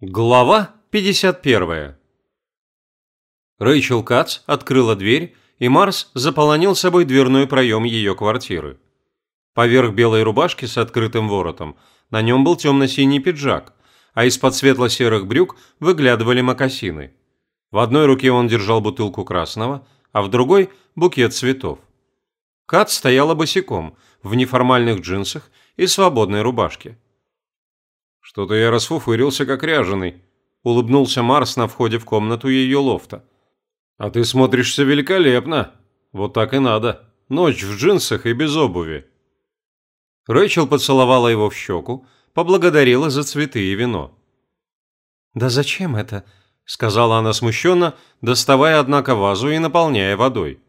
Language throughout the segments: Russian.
Глава 51. Рэйчел Кац открыла дверь, и Марс заполонил собой дверной проем ее квартиры. Поверх белой рубашки с открытым воротом на нем был темно-синий пиджак, а из-под светло-серых брюк выглядывали мокасины. В одной руке он держал бутылку красного, а в другой – букет цветов. Кац стояла босиком, в неформальных джинсах и свободной рубашке. «Что-то я расфуфырился, как ряженый», – улыбнулся Марс на входе в комнату ее лофта. «А ты смотришься великолепно. Вот так и надо. Ночь в джинсах и без обуви». Рэйчел поцеловала его в щеку, поблагодарила за цветы и вино. «Да зачем это?» – сказала она смущенно, доставая, однако, вазу и наполняя водой.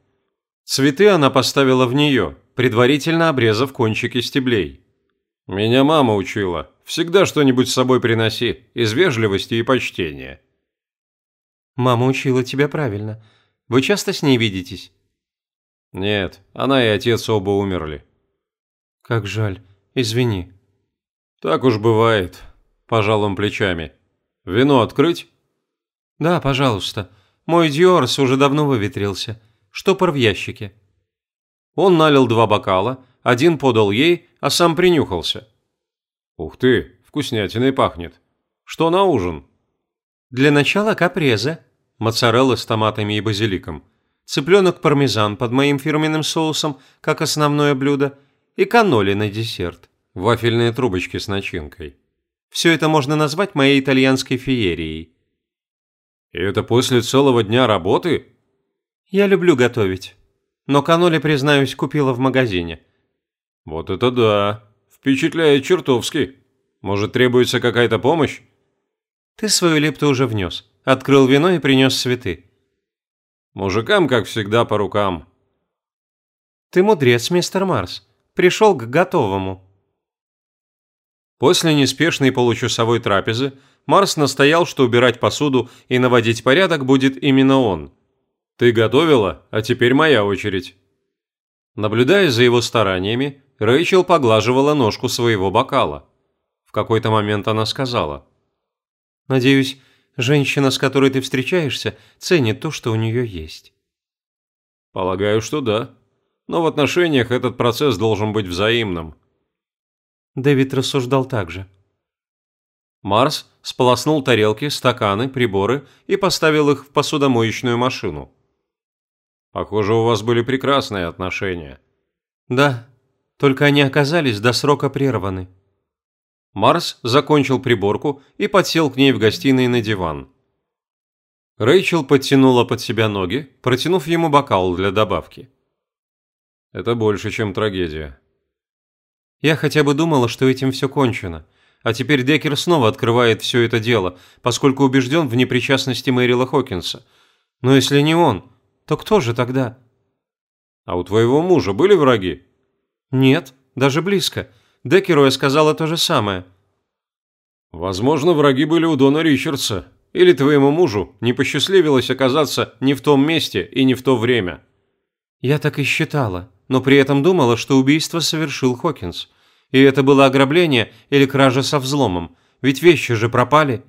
Цветы она поставила в нее, предварительно обрезав кончики стеблей. «Меня мама учила. Всегда что-нибудь с собой приноси, из вежливости и почтения». «Мама учила тебя правильно. Вы часто с ней видитесь?» «Нет, она и отец оба умерли». «Как жаль. Извини». «Так уж бывает», – пожал он плечами. «Вино открыть?» «Да, пожалуйста. Мой Диорс уже давно выветрился. Штопор в ящике». Он налил два бокала, один подал ей, а сам принюхался. «Ух ты, вкуснятиной пахнет. Что на ужин?» «Для начала капреза. Моцарелла с томатами и базиликом. Цыпленок пармезан под моим фирменным соусом, как основное блюдо. И каноли на десерт. Вафельные трубочки с начинкой. Все это можно назвать моей итальянской феерией». «И это после целого дня работы?» «Я люблю готовить. Но каноли, признаюсь, купила в магазине. «Вот это да! Впечатляет чертовски! Может, требуется какая-то помощь?» «Ты свою лепту уже внес. Открыл вино и принес цветы». «Мужикам, как всегда, по рукам». «Ты мудрец, мистер Марс. Пришел к готовому». После неспешной получасовой трапезы Марс настоял, что убирать посуду и наводить порядок будет именно он. «Ты готовила, а теперь моя очередь». Наблюдая за его стараниями, Рэйчел поглаживала ножку своего бокала. В какой-то момент она сказала. «Надеюсь, женщина, с которой ты встречаешься, ценит то, что у нее есть». «Полагаю, что да. Но в отношениях этот процесс должен быть взаимным». Дэвид рассуждал так же. Марс сполоснул тарелки, стаканы, приборы и поставил их в посудомоечную машину. «Похоже, у вас были прекрасные отношения». «Да, только они оказались до срока прерваны. Марс закончил приборку и подсел к ней в гостиной на диван. Рэйчел подтянула под себя ноги, протянув ему бокал для добавки. Это больше, чем трагедия. Я хотя бы думала, что этим все кончено. А теперь Деккер снова открывает все это дело, поскольку убежден в непричастности Мэрила Хокинса. Но если не он, то кто же тогда? А у твоего мужа были враги? «Нет, даже близко. Деккеру я сказала то же самое». «Возможно, враги были у Дона Ричардса. Или твоему мужу не посчастливилось оказаться не в том месте и не в то время». «Я так и считала, но при этом думала, что убийство совершил Хокинс. И это было ограбление или кража со взломом, ведь вещи же пропали».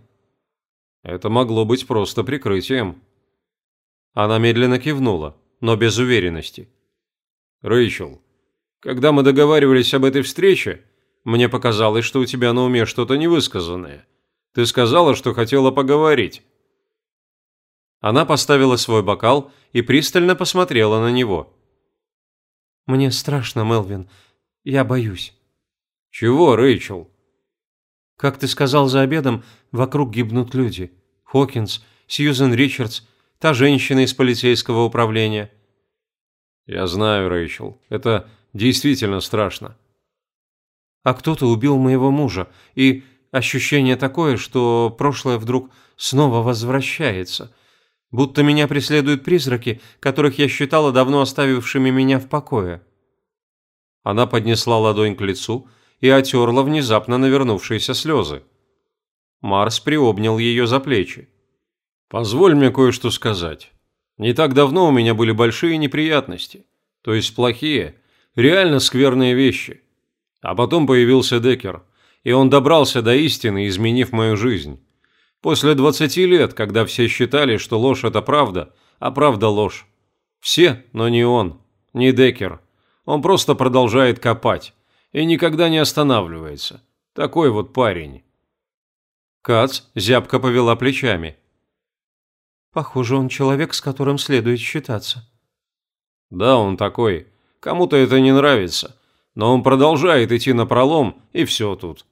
«Это могло быть просто прикрытием». Она медленно кивнула, но без уверенности. «Рэйчел, когда мы договаривались об этой встрече, мне показалось, что у тебя на уме что-то невысказанное. Ты сказала, что хотела поговорить». Она поставила свой бокал и пристально посмотрела на него. «Мне страшно, Мелвин. Я боюсь». «Чего, Рэйчел?» «Как ты сказал за обедом, вокруг гибнут люди. Хокинс, Сьюзен Ричардс, та женщина из полицейского управления». «Я знаю, Рэйчел. Это Действительно страшно. А кто-то убил моего мужа, и ощущение такое, что прошлое вдруг снова возвращается. Будто меня преследуют призраки, которых я считала давно оставившими меня в покое. Она поднесла ладонь к лицу и отерла внезапно навернувшиеся слезы. Марс приобнял ее за плечи. «Позволь мне кое-что сказать. Не так давно у меня были большие неприятности. То есть плохие, Реально скверные вещи. А потом появился Деккер, и он добрался до истины, изменив мою жизнь. После 20 лет, когда все считали, что ложь – это правда, а правда – ложь. Все, но не он, не Деккер. Он просто продолжает копать и никогда не останавливается. Такой вот парень. Кац зябко повела плечами. Похоже, он человек, с которым следует считаться. Да, он такой. Кому-то это не нравится. Но он продолжает идти на пролом, и все тут.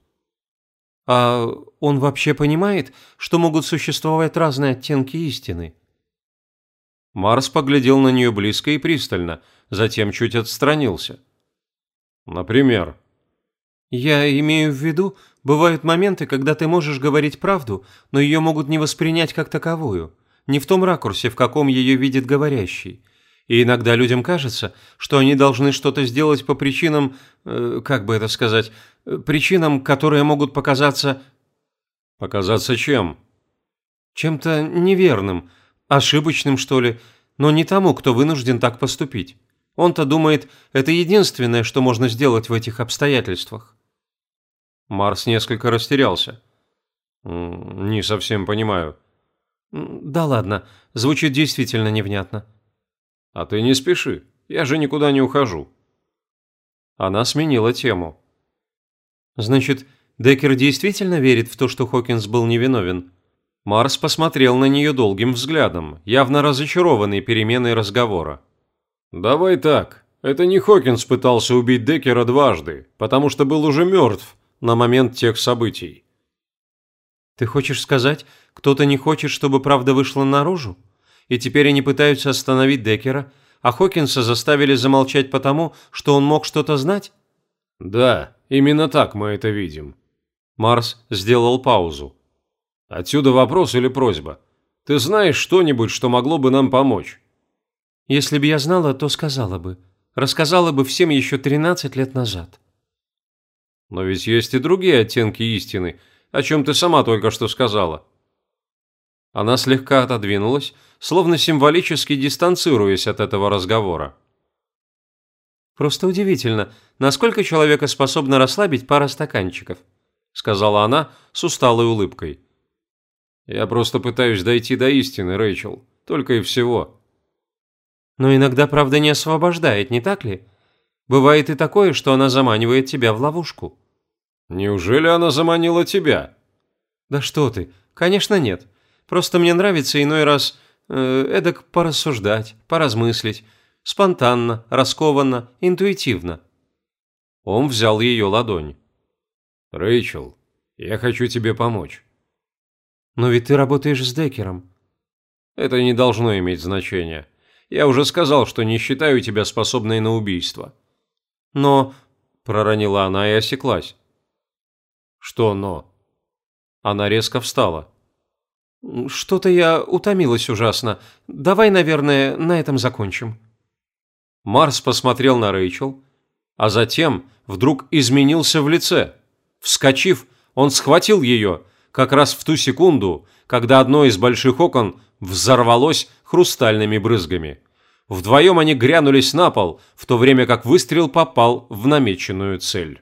А он вообще понимает, что могут существовать разные оттенки истины? Марс поглядел на нее близко и пристально, затем чуть отстранился. Например? Я имею в виду, бывают моменты, когда ты можешь говорить правду, но ее могут не воспринять как таковую, не в том ракурсе, в каком ее видит говорящий. И иногда людям кажется, что они должны что-то сделать по причинам, э, как бы это сказать, причинам, которые могут показаться... Показаться чем? Чем-то неверным, ошибочным, что ли, но не тому, кто вынужден так поступить. Он-то думает, это единственное, что можно сделать в этих обстоятельствах. Марс несколько растерялся. «Не совсем понимаю». «Да ладно, звучит действительно невнятно». «А ты не спеши, я же никуда не ухожу». Она сменила тему. «Значит, Деккер действительно верит в то, что Хокинс был невиновен?» Марс посмотрел на нее долгим взглядом, явно разочарованный переменой разговора. «Давай так. Это не Хокинс пытался убить Деккера дважды, потому что был уже мертв на момент тех событий». «Ты хочешь сказать, кто-то не хочет, чтобы правда вышла наружу?» и теперь они пытаются остановить Деккера, а Хокинса заставили замолчать потому, что он мог что-то знать? Да, именно так мы это видим. Марс сделал паузу. Отсюда вопрос или просьба. Ты знаешь что-нибудь, что могло бы нам помочь? Если бы я знала, то сказала бы. Рассказала бы всем еще 13 лет назад. Но ведь есть и другие оттенки истины, о чем ты сама только что сказала. Она слегка отодвинулась, словно символически дистанцируясь от этого разговора. «Просто удивительно, насколько человека способна расслабить пара стаканчиков», сказала она с усталой улыбкой. «Я просто пытаюсь дойти до истины, Рэйчел, только и всего». «Но иногда правда не освобождает, не так ли? Бывает и такое, что она заманивает тебя в ловушку». «Неужели она заманила тебя?» «Да что ты, конечно нет. Просто мне нравится иной раз э, эдак порассуждать, поразмыслить. Спонтанно, раскованно, интуитивно». Он взял ее ладонь. «Рэйчел, я хочу тебе помочь». «Но ведь ты работаешь с Деккером». «Это не должно иметь значения. Я уже сказал, что не считаю тебя способной на убийство». «Но...» – проронила она и осеклась. «Что «но»?» Она резко встала. «Что-то я утомилась ужасно. Давай, наверное, на этом закончим». Марс посмотрел на Рэйчел, а затем вдруг изменился в лице. Вскочив, он схватил ее, как раз в ту секунду, когда одно из больших окон взорвалось хрустальными брызгами. Вдвоем они грянулись на пол, в то время как выстрел попал в намеченную цель.